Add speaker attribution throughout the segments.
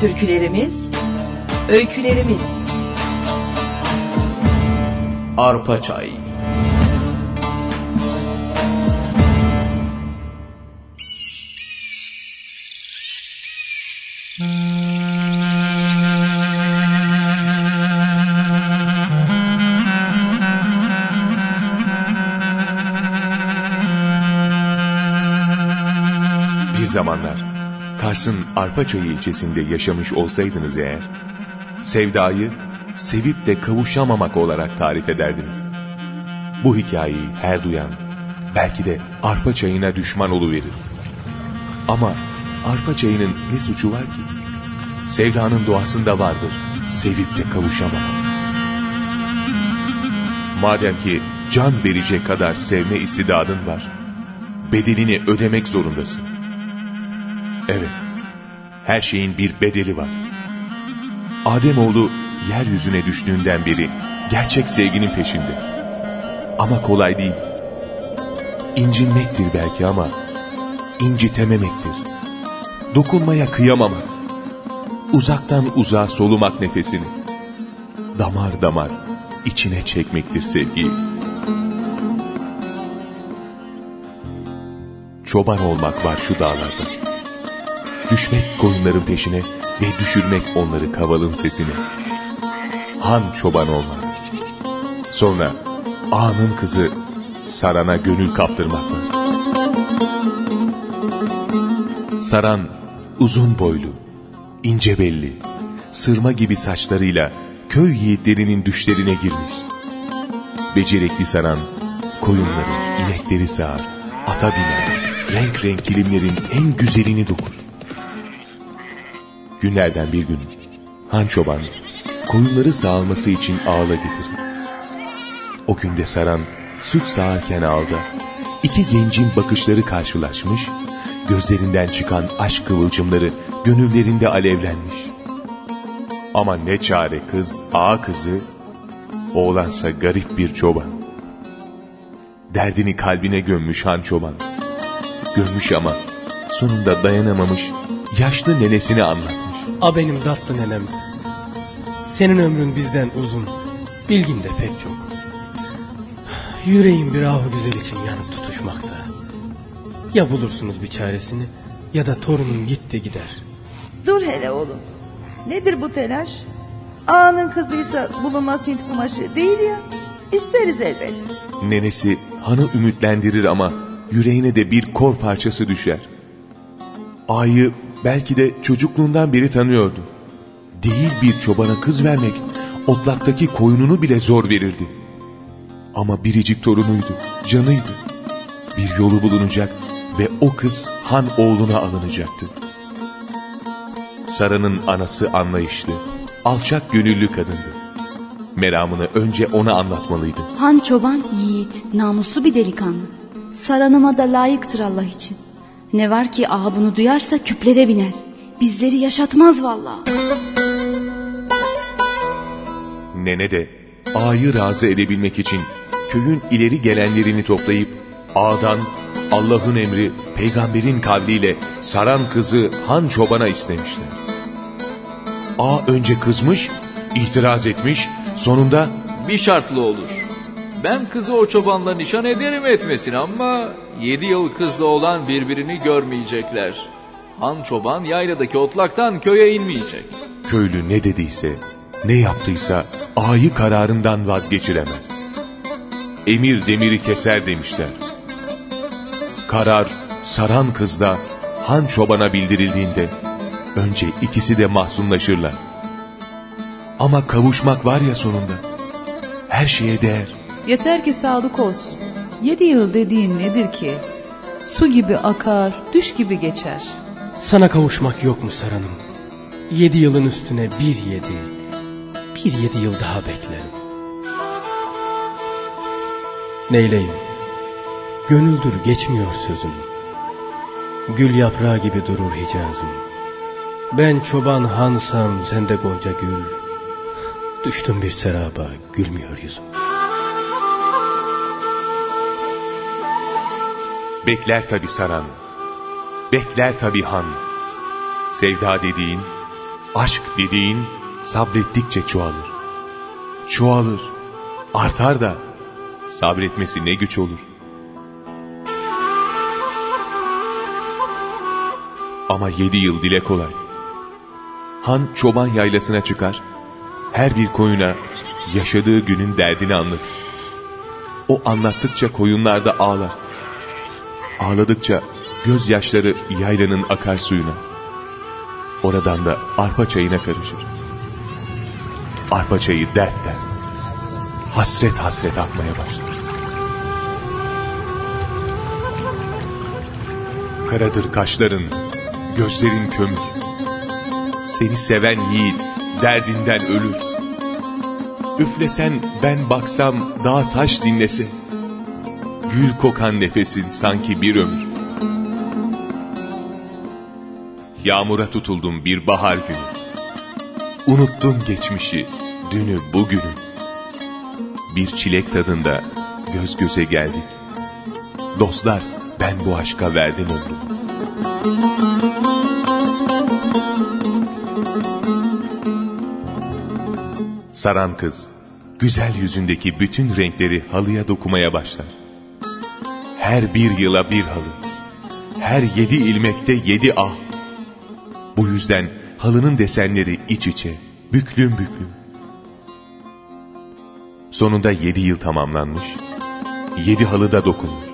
Speaker 1: Türkülerimiz, öykülerimiz.
Speaker 2: Arpa Çay
Speaker 3: Bir zamanlar Kars'ın Arpaçayı ilçesinde yaşamış olsaydınız eğer, sevdayı sevip de kavuşamamak olarak tarif ederdiniz. Bu hikayeyi her duyan belki de arpa çayına düşman oluverir. Ama arpa çayının ne suçu var ki? Sevdanın doğasında vardır sevip de kavuşamamak. Madem ki can verecek kadar sevme istidadın var, bedelini ödemek zorundasın. Evet, her şeyin bir bedeli var. Ademoğlu yeryüzüne düştüğünden beri gerçek sevginin peşinde. Ama kolay değil. İncinmektir belki ama incitememektir. Dokunmaya kıyamamak. Uzaktan uzağa solumak nefesini. Damar damar içine çekmektir sevgiyi. Çoban olmak var şu dağlarda. Düşmek koyunların peşine ve düşürmek onları kavalın sesine. Han çoban olmak. Sonra ağanın kızı Saran'a gönül kaptırmakla. Saran uzun boylu, ince belli, sırma gibi saçlarıyla köy yiğitlerinin düşlerine girmiş. Becerikli Saran, koyunları, inekleri sağar, ata biner, renk renk kilimlerin en güzelini dokur. Günlerden bir gün Han Çoban koyunları sağalması için ağla getirir. O günde Saran süt sağarken ağda iki gencin bakışları karşılaşmış, gözlerinden çıkan aşk kıvılcımları gönüllerinde alevlenmiş. Ama ne çare kız, ağa kızı, oğlansa garip bir çoban. Derdini kalbine gömmüş han çoban. Gömmüş ama sonunda dayanamamış, yaşlı nenesine anlatmış.
Speaker 4: A benim tatlı nenem. Senin ömrün bizden uzun. Bilgin de pek çok. Yüreğim bir ah güzel için yanıp tutuşmakta. Ya bulursunuz bir çaresini ya da torunum gitti gider.
Speaker 5: Dur hele oğlum. Nedir bu telaş? Ağanın kızıysa bulunmaz Hint kumaşı değil ya. İsteriz elbet.
Speaker 3: Nenesi hanı ümitlendirir ama yüreğine de bir kor parçası düşer. Ağayı belki de çocukluğundan beri tanıyordu. Değil bir çobana kız vermek, otlaktaki koyununu bile zor verirdi. Ama biricik torunuydu, canıydı. Bir yolu bulunacak ve o kız han oğluna alınacaktı. Sara'nın anası anlayışlı, alçak gönüllü kadındı. Meramını önce ona anlatmalıydı.
Speaker 6: Han çoban yiğit, namuslu bir delikanlı. Saranıma da layıktır Allah için. Ne var ki ağa bunu duyarsa küplere biner. Bizleri yaşatmaz vallahi.
Speaker 3: Nene de ağayı razı edebilmek için köyün ileri gelenlerini toplayıp ağadan Allah'ın emri peygamberin kavliyle saran kızı Han Çoban'a istemişler. Ağa önce kızmış, itiraz etmiş, sonunda
Speaker 2: bir şartlı olur. Ben kızı o çobanla nişan ederim etmesin ama yedi yıl kızla olan birbirini görmeyecekler. Han çoban yayladaki otlaktan köye inmeyecek.
Speaker 3: Köylü ne dediyse, ne yaptıysa ağayı kararından vazgeçiremez. Emir demiri keser demişler. Karar saran kızda Han çobana bildirildiğinde önce ikisi de mahzunlaşırlar. Ama kavuşmak var ya sonunda. Her şeye değer.
Speaker 7: Yeter ki sadık olsun. Yedi yıl dediğin nedir ki? Su gibi akar, düş gibi geçer.
Speaker 4: Sana kavuşmak yok mu Saranım? Yedi yılın üstüne bir yedi, bir yedi yıl daha beklerim. Neyleyim? Gönüldür geçmiyor sözüm. Gül yaprağı gibi durur hicazım. Ben çoban hansam sen de gonca gül. Düştüm bir seraba gülmüyor yüzüm.
Speaker 3: Bekler tabi saran, bekler tabi han. Sevda dediğin Aşk dediğin sabrettikçe çoğalır. Çoğalır, artar da sabretmesi ne güç olur. Ama yedi yıl dile kolay. Han çoban yaylasına çıkar, her bir koyuna yaşadığı günün derdini anlatır. O anlattıkça koyunlar da ağlar. Ağladıkça gözyaşları yaylanın akarsuyuna. Oradan da arpa çayına karışır. Arpa çayı dertten, hasret hasret akmaya başlar. Karadır kaşların, gözlerin kömür. Seni seven yiğit derdinden ölür. Üflesen ben baksam dağ taş dinlese. Gül kokan nefesin sanki bir ömür. Yağmura tutuldum bir bahar günü. Unuttum geçmişi, dünü bugünü. Bir çilek tadında göz göze geldik. Dostlar ben bu aşka verdim ömrümü. Saran kız, güzel yüzündeki bütün renkleri halıya dokumaya başlar. Her bir yıla bir halı, her yedi ilmekte yedi ah. Bu yüzden halının desenleri iç içe, büklüm büklüm. Sonunda yedi yıl tamamlanmış, yedi halı da dokunmuş.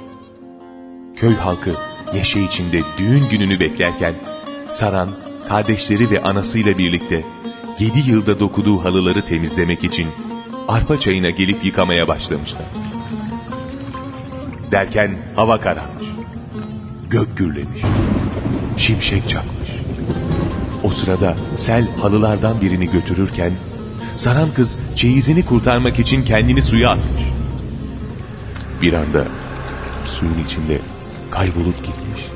Speaker 3: Köy halkı neşe içinde düğün gününü beklerken, Saran, kardeşleri ve anasıyla birlikte yedi yılda dokuduğu halıları temizlemek için arpa çayına gelip yıkamaya başlamışlar. Derken hava kararmış. Gök gürlemiş. Şimşek çakmış. O sırada sel halılardan birini götürürken Saran kız çeyizini kurtarmak için kendini suya atmış. Bir anda suyun içinde kaybolup gitmiş.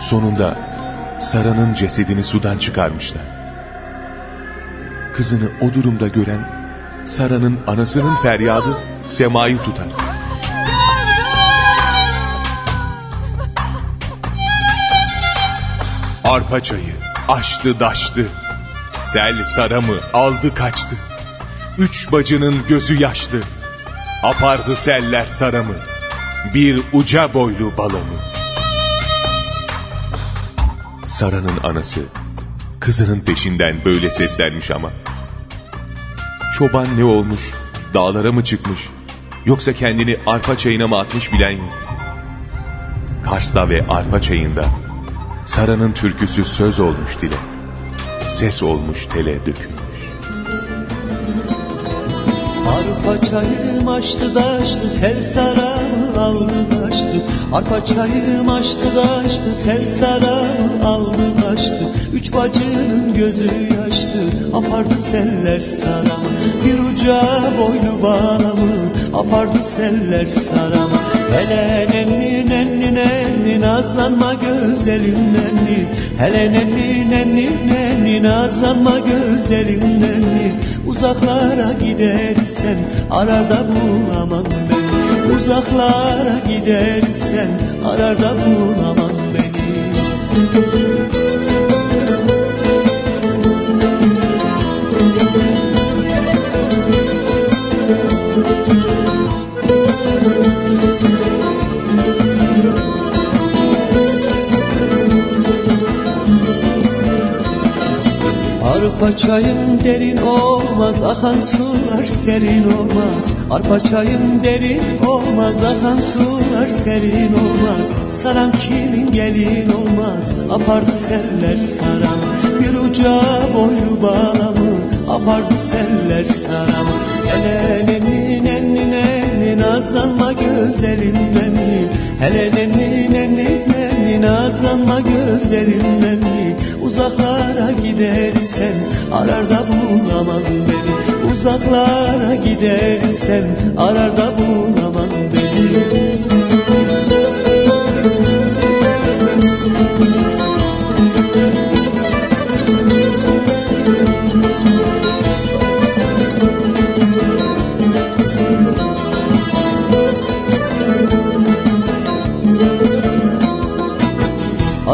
Speaker 3: Sonunda Sara'nın cesedini sudan çıkarmışlar. Kızını o durumda gören Sara'nın anasının feryadı semayı tutar. Arpa çayı aştı daştı. Sel Sara'mı aldı kaçtı. Üç bacının gözü yaşlı. Apardı seller Sara'mı. Bir uca boylu balamı. Sara'nın anası kızının peşinden böyle seslenmiş ama. Çoban ne olmuş, dağlara mı çıkmış, yoksa kendini arpa çayına mı atmış bilen yok. Kars'ta ve arpa çayında Sara'nın türküsü söz olmuş dile, ses olmuş tele dökülmüş.
Speaker 8: Arpa çayım açtı daştı sel saramı aldı kaçtı Arpa çayım açtı daştı sel saramı aldı kaçtı Üç bacının gözü yaştı apardı seller saramı. Bir uca boylu bağlamı apardı seller saramı. Nenni nazlanma güzelim nenni Hele nenni nenni nenni nazlanma güzelim nenni Uzaklara gidersen arar da bulamam beni Uzaklara gidersen arar da bulamam beni Arpa çayım derin olmaz akan sular serin olmaz. Arpa çayım derin olmaz akan sular serin olmaz. Saram kimin gelin olmaz apardı seller saram Bir uca boylu bağlamı apardı seller saram Hele nenni nenni nenni nazlanma güzelim nenni Hele nenni nenni nenni nazlanma güzelim nenni Uzaklara gidersen arar da bulamam beni. Uzaklara gidersen arar da bulamam beni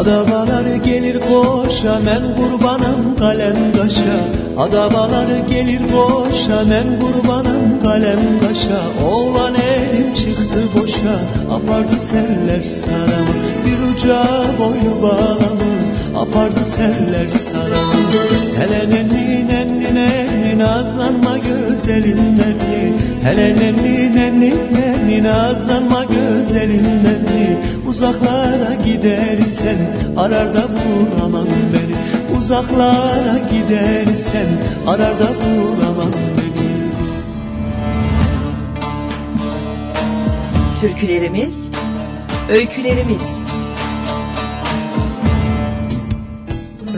Speaker 3: Adabaları gelir koşa men kurbanım kalem kaşa Adabaları gelir koşa men kurbanım kalem kaşa Oğlan elim çıktı boşa apardı seller saramı Bir uca boynu bağlamı apardı seller saramı Hele nenni nenni nenni nazlanma güzelim nenni Hele nenni nenni nenni nazlanma güzelim nenni Uzaklara gidersen arar da bulamam beni. Uzaklara gidersen arar da bulamam beni.
Speaker 1: Türkülerimiz, öykülerimiz.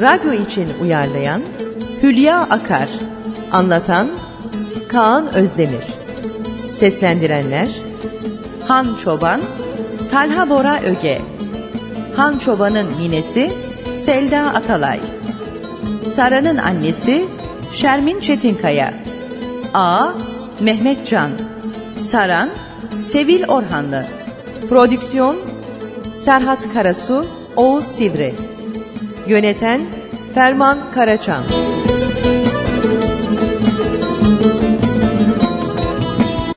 Speaker 9: Radyo için uyarlayan Hülya Akar Anlatan Kaan Özdemir. Seslendirenler Han Çoban Talha Bora Öge. Han Çoban'ın ninesi Selda Atalay. Sara'nın annesi Şermin Çetinkaya. A. Mehmet Can. Saran Sevil Orhanlı. Prodüksiyon Serhat Karasu Oğuz Sivri. Yöneten Ferman Karaçam